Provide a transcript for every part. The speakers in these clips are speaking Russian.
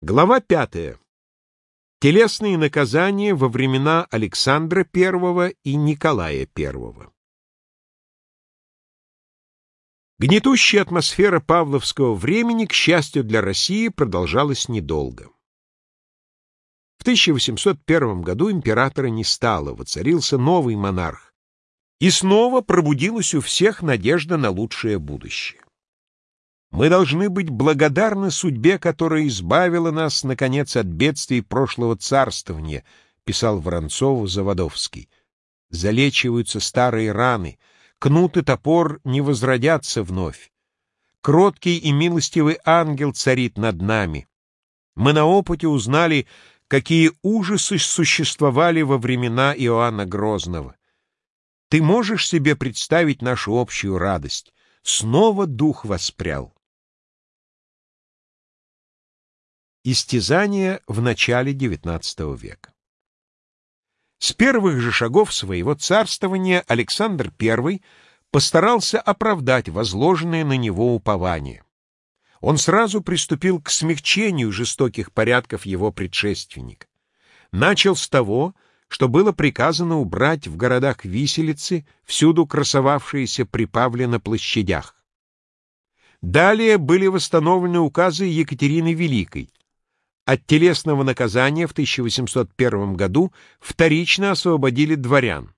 Глава пятая. Телесные наказания во времена Александра I и Николая I. Гнетущая атмосфера павловского времени, к счастью для России, продолжалась недолго. В 1801 году императора не стало, воцарился новый монарх, и снова пробудилась у всех надежда на лучшее будущее. Мы должны быть благодарны судьбе, которая избавила нас, наконец, от бедствий прошлого царствования, писал Воронцову-Заводовский. Залечиваются старые раны, кнут и топор не возродятся вновь. Кроткий и милостивый ангел царит над нами. Мы на опыте узнали, какие ужасы существовали во времена Иоанна Грозного. Ты можешь себе представить нашу общую радость? Снова дух воспрял. Истязания в начале XIX века. С первых же шагов своего царствования Александр I постарался оправдать возложенное на него упование. Он сразу приступил к смягчению жестоких порядков его предшественника. Начал с того, что было приказано убрать в городах виселицы, всюду красовавшиеся припавли на площадях. Далее были восстановлены указы Екатерины Великой, от телесного наказания в 1801 году вторично освободили дворян.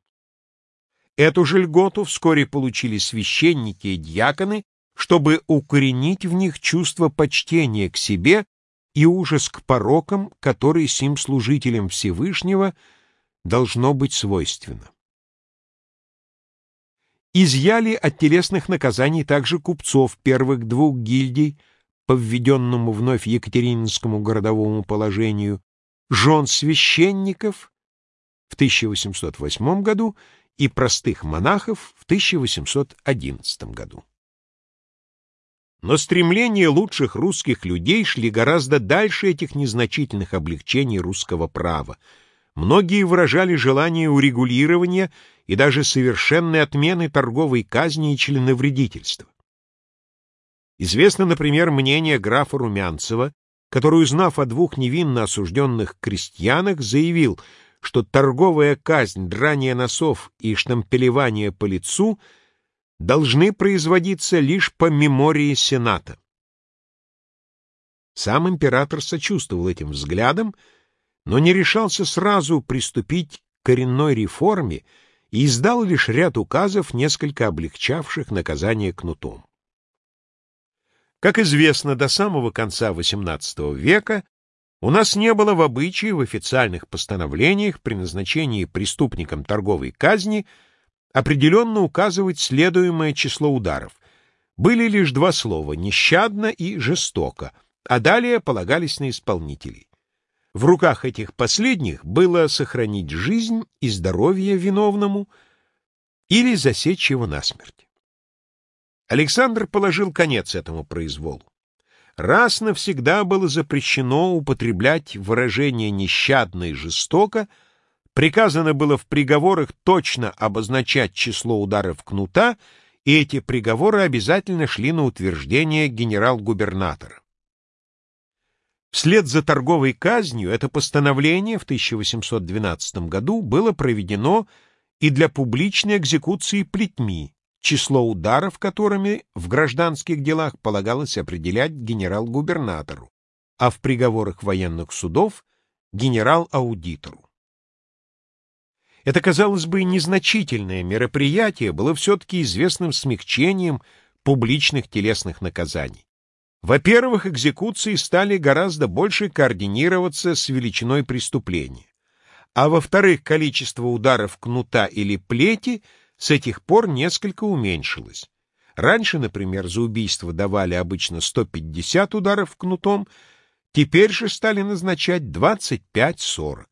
Эту же льготу вскоре получили священники и дьяконы, чтобы укоренить в них чувство почтения к себе и ужас к порокам, которые сим служителям Всевышнего должно быть свойственно. Изъяли от телесных наказаний также купцов первых двух гильдий, по введенному вновь Екатерининскому городовому положению, жен священников в 1808 году и простых монахов в 1811 году. Но стремления лучших русских людей шли гораздо дальше этих незначительных облегчений русского права. Многие выражали желание урегулирования и даже совершенной отмены торговой казни и членовредительства. Известно, например, мнение графа Румянцева, который, узнав о двух невинно осужденных крестьянах, заявил, что торговая казнь, драние носов и штампелевание по лицу должны производиться лишь по мемории Сената. Сам император сочувствовал этим взглядам, но не решался сразу приступить к коренной реформе и издал лишь ряд указов, несколько облегчавших наказание кнутом. Как известно, до самого конца XVIII века у нас не было в обычае в официальных постановлениях при назначении преступникам торговой казни определенно указывать следуемое число ударов. Были лишь два слова «нещадно» и «жестоко», а далее полагались на исполнителей. В руках этих последних было сохранить жизнь и здоровье виновному или засечь его насмерть. Александр положил конец этому произволу. Раз навсегда было запрещено употреблять выражение «нещадно» и «жестоко», приказано было в приговорах точно обозначать число ударов кнута, и эти приговоры обязательно шли на утверждение генерал-губернатора. Вслед за торговой казнью это постановление в 1812 году было проведено и для публичной экзекуции плетьми, число ударов которыми в гражданских делах полагалось определять генерал-губернатору, а в приговорах военных судов — генерал-аудитору. Это, казалось бы, незначительное мероприятие было все-таки известным смягчением публичных телесных наказаний. Во-первых, экзекуции стали гораздо больше координироваться с величиной преступления, а во-вторых, количество ударов кнута или плети — с этих пор несколько уменьшилось. Раньше, например, за убийство давали обычно 150 ударов кнутом, теперь же стали назначать 25-40.